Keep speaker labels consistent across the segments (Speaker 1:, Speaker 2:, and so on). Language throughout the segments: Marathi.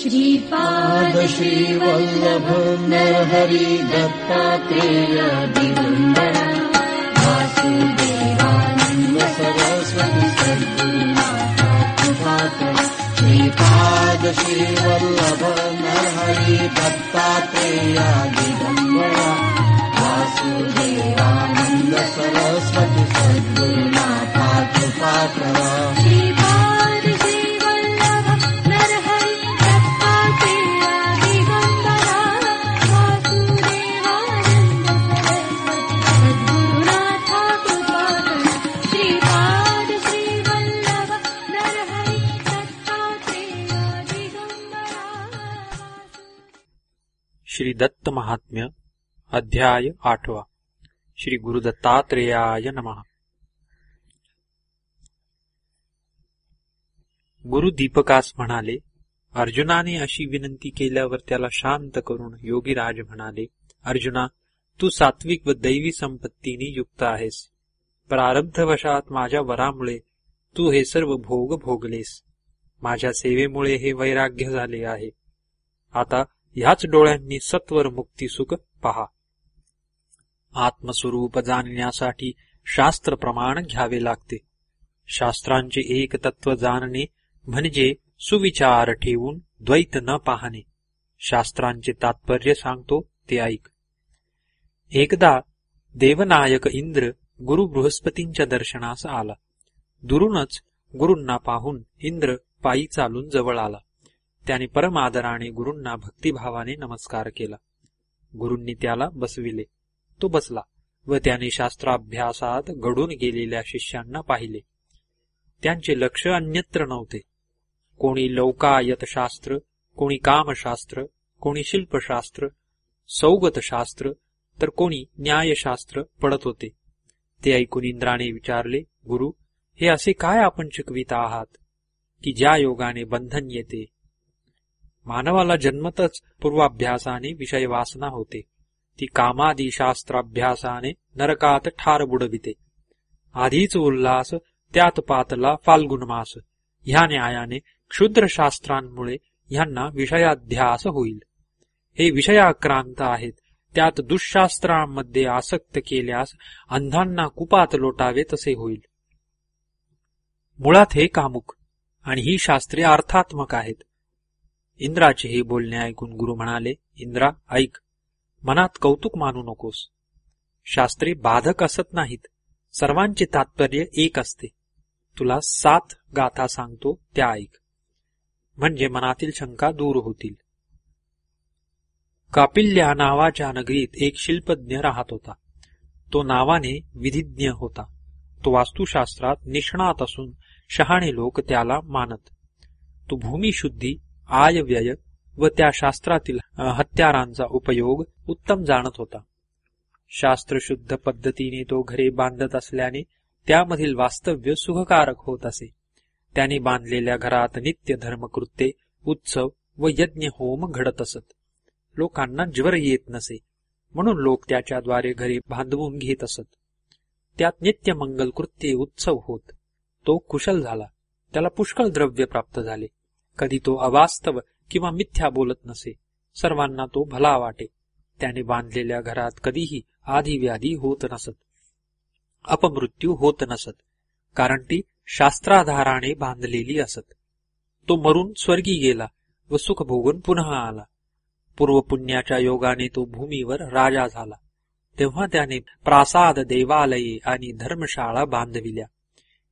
Speaker 1: श्रीपाद श्रीवल्लभ नरहरि दत्तात्रेय दिगम्बर वासुदेवानन्द सरस्वती सद्गुरुनाथ कृपाकर श्रीपाद श्रीवल्लभ नरहरि दत्तात्रेय दिगम्बर वासुदेवानन्द सरस्वती सद्गुरुनाथ कृपाकर
Speaker 2: महात्म्य अध्याय आठवा. श्री गुरुदत्तात्रेयाय नमः. गुरु दीपकास म्हणाले अर्जुनाने अशी विनंती केल्यावर त्याला शांत करून योगीराज म्हणाले अर्जुना तू सात्विक व दैवी संपत्तीने युक्त आहेस. प्रारब्धवशात माझ्या वरामुळे तू हे सर्व भोग भोगलेस. माझ्या सेवेमुळे हे वैराग्य झाले आहे. आता ह्याच डोळ्यांनी सत्वर मुक्ती सुख पहा. आत्मस्वरूप जाणण्यासाठी शास्त्र प्रमाण घ्यावे लागते. शास्त्रांचे एक तत्व जाणणे म्हणजे सुविचार ठेवून द्वैत न पाहणे. शास्त्रांचे तात्पर्य सांगतो ते ऐक. एकदा देवनायक इंद्र गुरु बृहस्पतींच्या दर्शनास आला. दुरूनच गुरूंना पाहून इंद्र पायी चालून जवळ आला. त्याने परमादराने गुरूंना भक्तिभावाने नमस्कार केला. गुरूंनी त्याला बसविले. तो बसला व त्याने शास्त्राभ्यासात घडून गेलेल्या शिष्यांना पाहिले. त्यांचे लक्ष अन्यत्र नव्हते. कोणी लौकायतशास्त्र कोणी कामशास्त्र कोणी शिल्पशास्त्र सौगतशास्त्र तर कोणी न्यायशास्त्र पडत होते. ते ऐकून इंद्राने विचारले गुरु हे असे काय आपण शिकवित आहात? की ज्या योगाने बंधन येते मानवाला जन्मतच पूर्वाभ्यासाने विषय वासना होते. ती कामादी शास्त्राभ्यासाने नरकात ठार बुडविते. आधीच उल्हास त्यात पातला फाल्गुन मास ह्या न्यायाने क्षुद्र शास्त्रांमुळे ह्यांना विषयाध्यास होईल. हे विषयाक्रांत आहेत. त्यात दुःशास्त्रांमध्ये आसक्त केल्यास अंधांना कुपात लोटावे तसे होईल. मुळात हे कामुक आणि ही शास्त्रे अर्थात्मक आहेत. इंद्राचे हे बोलणे ऐकून गुरु म्हणाले इंद्रा ऐक. मनात कौतुक मानू नकोस. शास्त्रे बाधक असत नाहीत. सर्वांचे तात्पर्य एक असते. तुला सात गाथा सांगतो त्या ऐक. म्हणजे मनातील शंका दूर होतील. कापिल्या नावाच्या नगरीत एक शिल्पज्ञ राहत होता. तो नावाने विधिज्ञ होता. तो वास्तुशास्त्रात निष्णात असून शहाणे लोक त्याला मानत. तो भूमिशुद्धी आयव्यय व त्या शास्त्रातील हत्यारांचा उपयोग उत्तम जाणत होता. शास्त्रशुद्ध पद्धतीने तो घरे बांधत असल्याने त्यामधील वास्तव्य सुखकारक होत असे. त्याने बांधलेल्या घरात नित्य धर्मकृत्ये उत्सव व यज्ञ होम घडत असत. लोकांना ज्वर येत नसे म्हणून लोक त्याच्याद्वारे घरी बांधवून घेत असत. त्यात नित्य मंगल कृत्ये उत्सव होत. तो कुशल झाला. त्याला पुष्कळ द्रव्य प्राप्त झाले. कधी तो अवास्तव किंवा मिथ्या बोलत नसे. सर्वांना तो भला वाटे. त्याने बांधलेल्या घरात कधीही आधी व्याधी होत नसत. अपमृत्यू होत नसत. कारण ती शास्त्राधाराने बांधलेली असत. तो मरून स्वर्गी गेला व सुख भोगून पुन्हा आला. पूर्वपुण्याच्या योगाने तो भूमीवर राजा झाला. तेव्हा त्याने प्रासाद देवालये आणि धर्मशाळा बांधविल्या.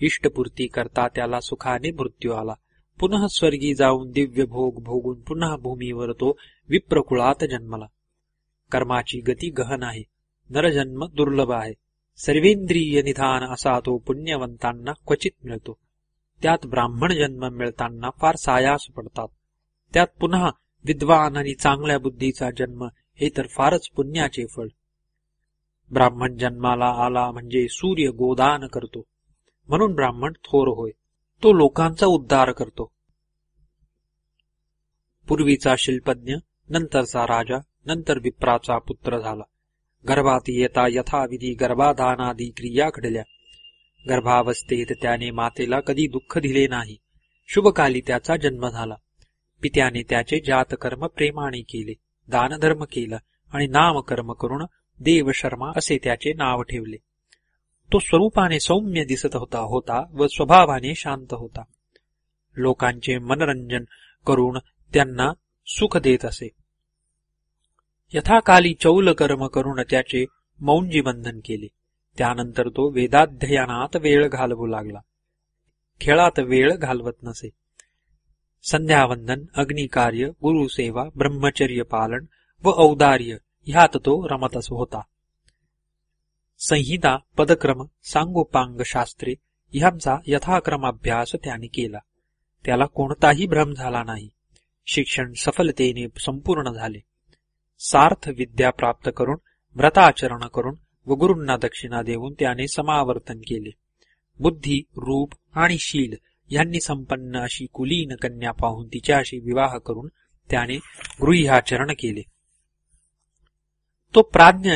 Speaker 2: इष्टपूर्ती करता त्याला सुखाने मृत्यू आला. पुन्हा स्वर्गी जाऊन दिव्य भोग भोगून पुन्हा भूमीवर तो विप्रकुळात जन्मला. कर्माची गती गहन आहे. नरजन्म दुर्लभ आहे. सर्वेंद्रिय निधान असा तो पुण्यवंतांना क्वचित मिळतो. त्यात ब्राह्मण जन्म मिळताना फार सायास पडतात. त्यात पुन्हा विद्वान आणि चांगल्या बुद्धीचा जन्म हे तर फारच पुण्याचे फळ. ब्राह्मण जन्माला आला म्हणजे सूर्य गोदान करतो. म्हणून ब्राह्मण थोर होय. तो लोकांचा उद्धार करतो. पूर्वीचा शिल्पज्ञ नंतरचा राजा नंतर विप्राचा पुत्र झाला. गर्भात येता यथाविधी गर्भाधानादी क्रिया घडल्या. गर्भावस्थेत त्याने मातेला कधी दुःख दिले नाही. शुभकाली त्याचा जन्म झाला. पित्याने त्याचे जातकर्म प्रेमाने केले दानधर्म केला आणि नामकर्म करून देवशर्मा असे त्याचे नाव ठेवले. तो स्वरूपाने सौम्य दिसत होता होता व स्वभावाने शांत होता. लोकांचे मनोरंजन करून त्यांना सुख देत असे. यथाकाली चौल कर्म करून त्याचे मौंजी बंधन केले. त्यानंतर तो वेदाध्ययनात वेळ घालवू लागला. खेळात वेळ घालवत नसे. संध्यावंदन अग्निकार्य गुरुसेवा ब्रह्मचर्य पालन व औदार्य ह्यात तो रमतच होता. संहिता पदक्रम सांगोपांग शास्त्रे ह्यांचा यथाक्रमाभ्यास त्याने केला. त्याला कोणताही भ्रम झाला नाही. शिक्षण सफलतेने संपूर्ण झाले. सार्थ विद्या प्राप्त करून व्रताचरण करून व गुरूंना दक्षिणा देऊन त्याने समावर्तन केले. बुद्धी रूप आणि शील यांनी संपन्न अशी कुलीन कन्या पाहून तिच्याशी विवाह करून त्याने गृह्याचरण केले. तो प्राज्ञ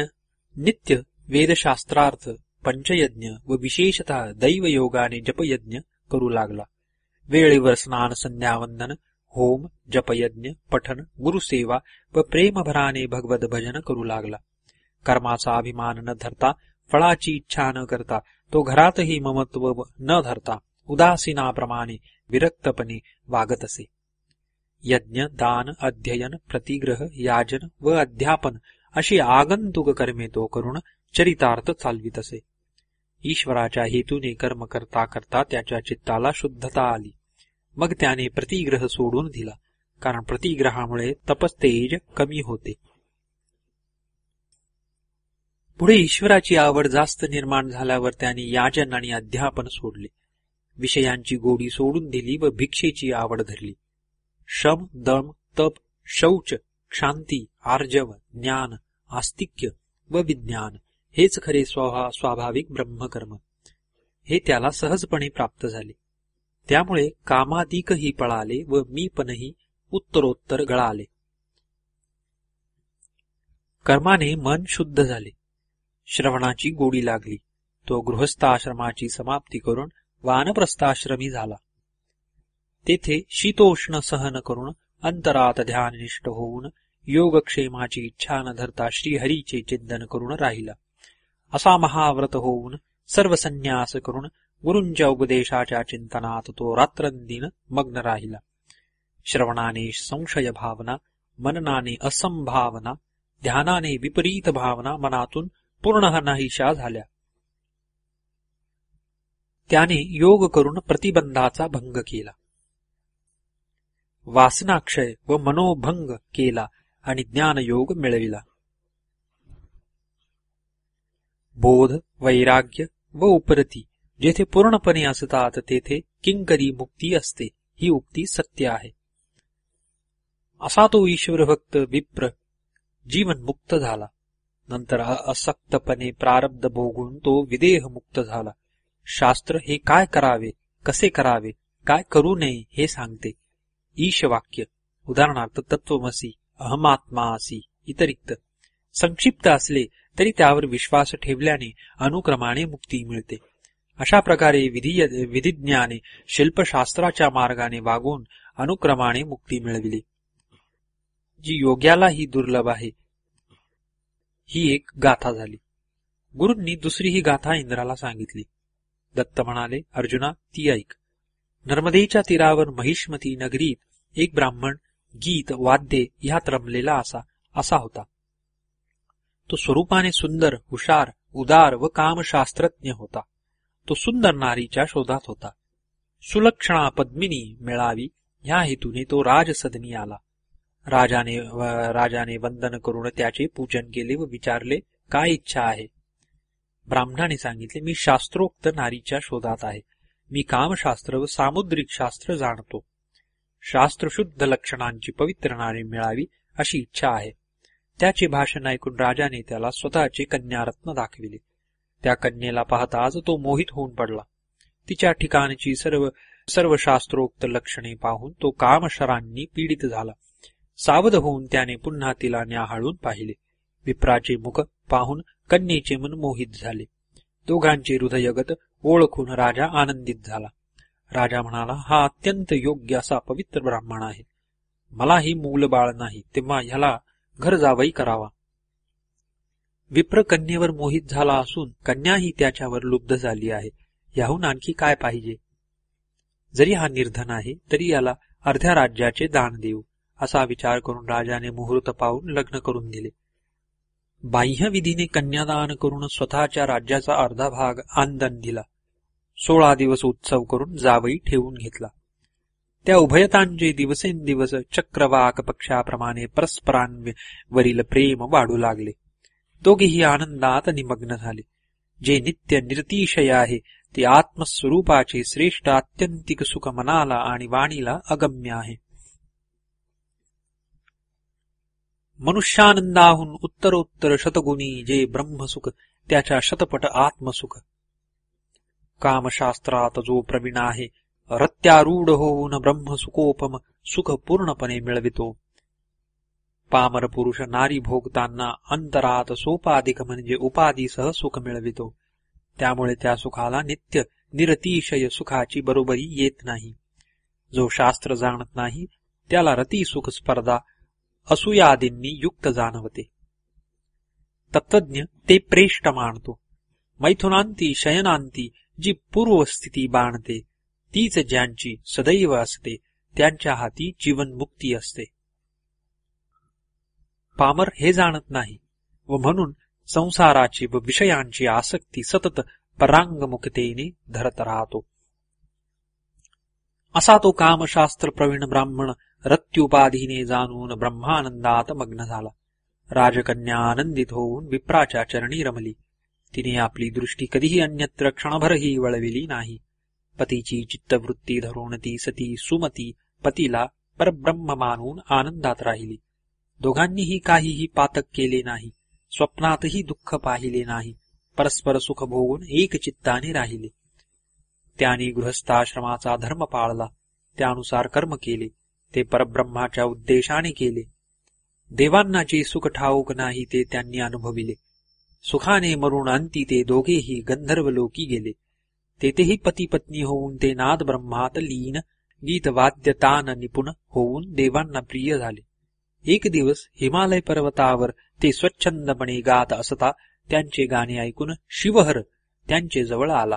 Speaker 2: नित्य वेदशास्त्रार्थ पंचयज्ञ व विशेषतः दैवयोगाने जपयज्ञ करू लागला. वेळेवर स्नान संध्यावंदन होम जपयज्ञ पठन गुरुसेवा व प्रेमभराने भगवत भजन करू लागला. कर्माचा अभिमान न धरता फळाची इच्छा न करता तो घरातही ममत्व न धरता उदासीनाप्रमाणे विरक्तपणे वागत असे यज्ञ दान अध्ययन प्रतिग्रह याजन व अध्यापन अशी आगंतुक कर्मे तो करून चरितार्थ चालवित असे. ईश्वराच्या हेतूने कर्म करता करता त्याच्या चित्ताला शुद्धता आली. मग त्याने प्रतिग्रह सोडून दिला कारण प्रतिग्रहामुळे तपस्तेज कमी होते. पुढे ईश्वराची आवड जास्त निर्माण झाल्यावर त्याने याजन आणि अध्यापन सोडले. विषयांची गोडी सोडून दिली व भिक्षेची आवड धरली. शम दम तप शौच शांती आर्जव ज्ञान आस्तिक्य व विज्ञान हेच खरे स्वभा स्वाभाविक ब्रह्मकर्म. हे त्याला सहजपणे प्राप्त झाले. त्यामुळे कामादिकही पळाले व मीपणही उत्तरोत्तर गळाले. कर्माने मन शुद्ध झाले. श्रवणाची गोडी लागली. तो गृहस्थाश्रमाची समाप्ती करून वानप्रस्थाश्रमी झाला. तेथे शीतोष्ण सहन करून अंतरात ध्याननिष्ठ होऊन योगक्षेमाची इच्छा न धरता श्रीहरीचे चिंतन करून राहिला. असा महाव्रत होऊन सर्व संन्यास करून गुरूंच्या उपदेशाच्या चिंतनात तो रात्रंदिन मग्न राहिला। श्रवणाने संशय भावना मननाने असंभावना ध्यानाने विपरीत भावना मनातून पूर्ण नाहीशा झाल्या। त्याने योग करून प्रतिबंधाचा भंग केला। वासनाक्षय व मनोभंग केला आणि ज्ञानयोग मिळविला। बोध वैराग्य व उपरती जेथे पूर्णपणे असतात तेथे किंकरी मुक्ती असते ही उक्ती सत्य आहे. असा तो ईश्वर भक्त विप्र जीवन मुक्त झाला. नंतर असक्तपणे प्रारब्ध भोगून तो विदेह मुक्त झाला. शास्त्र हे काय करावे कसे करावे काय करू नये हे सांगते. ईशवाक्य उदाहरणार्थ तत्वमसी अहमात्मासी इतरिक्त. संक्षिप्त असले तरी त्यावर विश्वास ठेवल्याने अनुक्रमाने मुक्ती मिळते. अशा प्रकारे विधी विधिज्ञाने शिल्पशास्त्राच्या मार्गाने वागून अनुक्रमाने मुक्ती मिळविली. जी योग्यालाही दुर्लभ आहे ही एक गाथा झाली. गुरूंनी दुसरी ही गाथा इंद्राला सांगितली. दत्त म्हणाले अर्जुना ती ऐक. नर्मदेच्या तीरावर महिष्मती नगरीत एक ब्राह्मण गीत वाद्ये ह्यात रमलेला असा असा होता. तो स्वरूपाने सुंदर हुशार उदार व कामशास्त्रज्ञ होता. तो सुंदर नारीच्या शोधात होता. सुलक्षणा पद्मिनी मिळावी ह्या हेतूने तो राजसदनी आला. राजाने राजाने वंदन करून त्याचे पूजन केले व विचारले काय इच्छा आहे? ब्राह्मणाने सांगितले मी शास्त्रोक्त नारीच्या शोधात आहे. मी कामशास्त्र व सामुद्रिक शास्त्र जाणतो. शास्त्रशुद्ध लक्षणांची पवित्र नारी मिळावी अशी इच्छा आहे. त्याचे भाषण ऐकून राजाने त्याला स्वतःचे कन्यारत्न दाखविले. त्या कन्येला पाहताच तो मोहित होऊन पडला. तिच्या ठिकाणची सर्व सर्व शास्त्रोक्त लक्षणे पाहून तो कामशरांनी पीडित झाला. सावध होऊन त्याने पुन्हा तिला न्याहाळून पाहिले. विप्राचे मुख पाहून कन्येचे मन मोहित झाले. दोघांचे हृदयगत ओळखून राजा आनंदित झाला. राजा म्हणाला हा अत्यंत योग्य असा पवित्र ब्राह्मण आहे. मलाही मूल बाळ नाही तेव्हा ह्याला घर जावई करावा. विप्र कन्येवर मोहित झाला असून कन्याही त्याच्यावर लुब्ध झाली आहे. याहून आणखी काय पाहिजे? जरी हा निर्धन आहे तरी याला अर्ध्या राज्याचे दान देऊ असा विचार करून राजाने मुहूर्त पाहून लग्न करून दिले. बाह्य विधीने कन्यादान करून स्वतःच्या राज्याचा अर्धा भाग आंदन दिला. सोळा दिवस उत्सव करून जावई ठेवून घेतला. त्या उभयतांचे दिवसेंदिवस चक्रवाक पक्षाप्रमाणे परस्परांवरील प्रेम वाढू लागले. दोघेही आनंदात निमग्न झाले. जे नित्य निरतिशय आहे ते आत्मस्वरूपाचे श्रेष्ठ आत्यंतिक सुख मनाला आणि वाणीला अगम्य आहे. मनुष्यानंदाहून उत्तरोत्तर शतगुणी जे ब्रह्मसुख त्याच्या शतपट आत्मसुख. कामशास्त्रात जो प्रवीण आहे रत्यारूढ होऊन ब्रह्मसुखोपम सुख पूर्णपणे मिळवितो. पामर पुरुष नारी भोगताना अंतरात सोपाधिक म्हणजे उपाधीसह सुख मिळवितो. त्यामुळे त्या सुखाला नित्य निरतिशय सुखाची बरोबरी येत नाही. जो शास्त्र जाणत नाही त्याला रती सुख स्पर्धा असूयादींनी युक्त जाणवते. तत्वज्ञ ते प्रेष्ट मानतो. मैथुनांती शयनांती जी पूर्वस्थिती बाणते तीच ज्यांची सदैव असते त्यांच्या हाती जीवनमुक्ती असते. पामर हे जाणत नाही व म्हणून संसाराची व विषयांची आसक्ती सतत परांगमुखतेने धरत राहतो. असा तो कामशास्त्र प्रवीण ब्राह्मण रत्युपाधीने जाणून ब्रह्मानंदात मग्न झाला. राजकन्या आनंदित होऊन विप्राच्या चरणी रमली. तिने आपली दृष्टी कधीही अन्यत्र क्षणभरही वळविली नाही. पतीची चित्तवृत्ती धरून ती सती सुमती पतीला परब्रह्म मानून आनंदात राहिली. दोघांनीही काहीही पातक केले नाही स्वप्नातही दुःख पाहिले नाही परस्पर सुख भोगून एक चित्ताने राहिले. त्याने गृहस्थाश्रमाचा धर्म पाळला त्यानुसार कर्म केले ते परब्रह्माच्या उद्देशाने केले. देवांना जे सुख ठाऊक नाही ते त्यांनी अनुभविले. सुखाने मरून अंती ते दोघेही गंधर्वलोकी गेले. तेथेही पती पत्नी होऊन ते नाद ब्रह्मात लीन गीतवाद्यतान निपुण होऊन देवांना प्रिय झाले एक दिवस हिमालय पर्वतावर ते स्वच्छंदपणे गात असता त्यांचे गाणे ऐकून शिवहर त्यांचे जवळ आला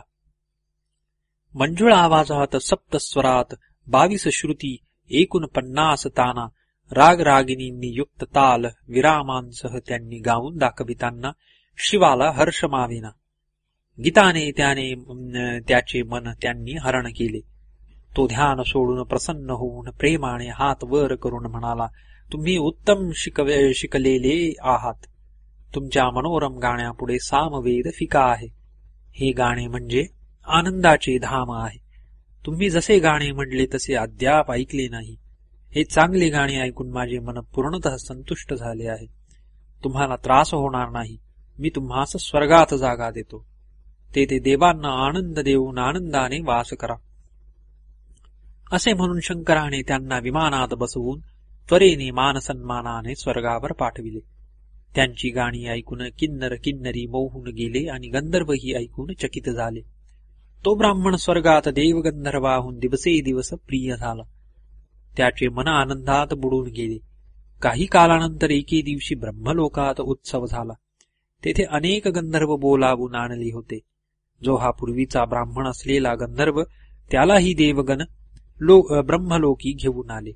Speaker 2: मंजुळ आवाजात सप्तस्वरात बावीस श्रुती एकूण पन्नास ताना रागरागिनींनी युक्त ताल विरामांसह त्यांनी गाऊन दाखवितांना शिवाला हर्ष माविना गीताने त्याने त्याचे मन त्यांनी हरण केले. तो ध्यान सोडून प्रसन्न होऊन प्रेमाने हात वर करून म्हणाला तुम्ही उत्तम शिकवे शिकलेले आहात. तुमच्या मनोरम गाण्यापुढे सामवेद फिका आहे. हे गाणे म्हणजे आनंदाचे धाम आहे. तुम्ही जसे गाणे म्हणले तसे अद्याप ऐकले नाही. हे चांगले गाणे ऐकून माझे मन पूर्णतः संतुष्ट झाले आहे. तुम्हाला त्रास होणार नाही. मी तुम्हास स्वर्गात जागा देतो. तेथे देवांना आनंद देऊन आनंदाने वास करा. असे म्हणून शंकराने त्यांना विमानात बसवून त्वरेने मानसन्मानाने स्वर्गावर पाठविले. त्यांची गाणी ऐकून किन्नर किन्नरी मोहून गेले आणि गंधर्वही ऐकून चकित झाले. तो ब्राह्मण स्वर्गात देवगंधर्वाहून दिवसे दिवस प्रिय झाला. त्याचे मन आनंदात बुडून गेले. काही कालानंतर एके दिवशी ब्रह्मलोकात उत्सव झाला. तेथे अनेक गंधर्व बोलावून आणले होते. जो हा पूर्वीचा ब्राह्मण असलेला गंधर्व त्यालाही देवगण लो ब्रह्मलोकी घेऊन आले.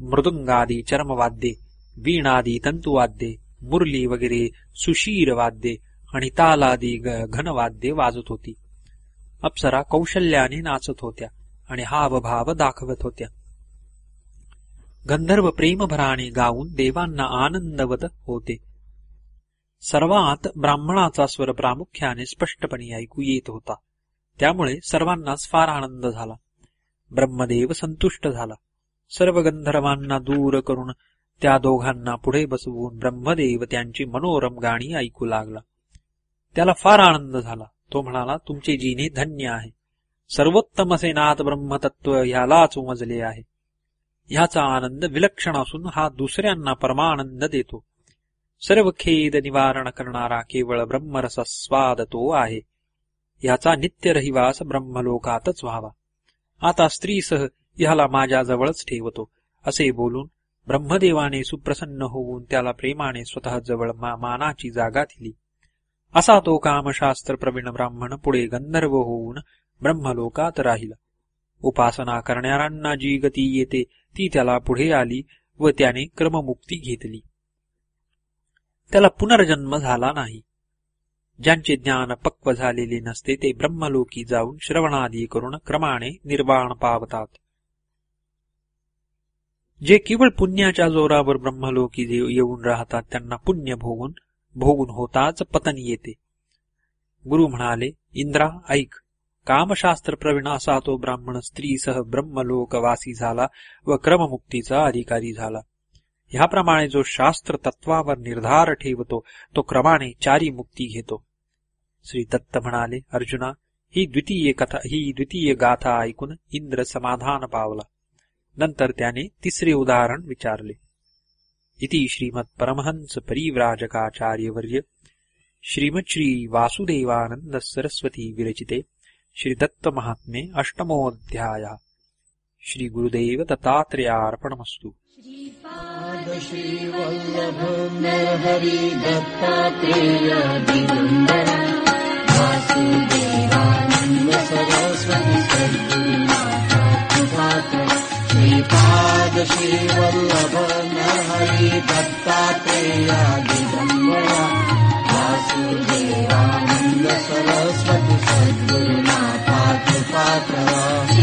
Speaker 2: मृदुंगादी चर्मवाद्ये वीणादी तंतुवाद्ये मुरली वगैरे सुशीर वाद्ये आणि तालादी घनवाद्ये वाजत होती. अप्सरा कौशल्याने नाचत होत्या आणि हावभाव दाखवत होत्या. गंधर्व प्रेमभराने गाऊन देवांना आनंदवत होते. सर्वात ब्राह्मणाचा स्वर प्रामुख्याने स्पष्टपणे ऐकू येत होता. त्यामुळे सर्वांनाच फार आनंद झाला. ब्रह्मदेव संतुष्ट झाला. सर्व गंधर्वांना दूर करून त्या दोघांना पुढे बसवून ब्रह्मदेव त्यांची मनोरम गाणी ऐकू लागला. त्याला फार आनंद झाला. तो म्हणाला तुमचे जीने धन्य आहे. सर्वोत्तम असे नाथ ब्रह्मतत्व ह्यालाच उमजले आहे. ह्याचा आनंद विलक्षण असून हा दुसऱ्यांना परमानंद देतो. सर्व खेद निवारण करणारा केवळ ब्रह्मरस स्वाद तो आहे. याचा नित्य रहिवास ब्रह्मलोकातच व्हावा. आता स्त्रीसह ह्याला माझ्याजवळच ठेवतो. असे बोलून ब्रह्मदेवाने सुप्रसन्न होऊन त्याला प्रेमाने स्वतः जवळ मा- मानाची जागा दिली. असा तो कामशास्त्र प्रवीण ब्राह्मण पुढे गंधर्व होऊन ब्रह्मलोकात राहिला. उपासना करणाऱ्यांना जी गती येते ती त्याला पुढे आली व त्याने क्रममुक्ती घेतली. त्याला पुनर्जन्म झाला नाही. ज्यांचे ज्ञान पक्व झालेले नसते ते ब्रह्मलोकी जाऊन श्रवणादी करून क्रमाने निर्वाण पावतात. जे केवळ पुण्याच्या जोरावर ब्रह्मलोकी येऊन राहतात त्यांना पुण्य भोगून भोगून होताच पतन येते. गुरु म्हणाले इंद्रा ऐक. कामशास्त्र प्रवीण असा तो ब्राह्मण स्त्रीसह ब्रह्मलोकवासी झाला व क्रममुक्तीचा अधिकारी झाला. ह्याप्रमाणे जो शास्त्र तत्वावर निर्धार ठेवतो तो क्रमाने चारी मुक्ती घेतो. श्री दत्त म्हणाले अर्जुना ही द्वितीय कथा ही द्वितीय गाथा ऐकून इंद्र समाधान पावला. नंतर त्याने तिसरे उदाहरण विचारले. इति श्रीमत् परमहंस परिव्राजकाचार्यवर्य श्रीमत् श्री वासुदेवानंद सरस्वती विरचिते श्री दत्त महात्मे अष्टमोऽध्यायः. श्री गुरुदेव दत्तात्रेयार्पणमस्तु.
Speaker 1: श्रीवल्लभ हरि दत्तात्रेय दिगम्बर वासुदेवानन्द सरस्वती सद्गुरुनाथ कृपाकर श्रीपाद श्रीवल्लभ हरि दत्तात्रेय दिगम्बर वासुदेवानन्द सरस्वती सद्गुरुनाथ कृपाकर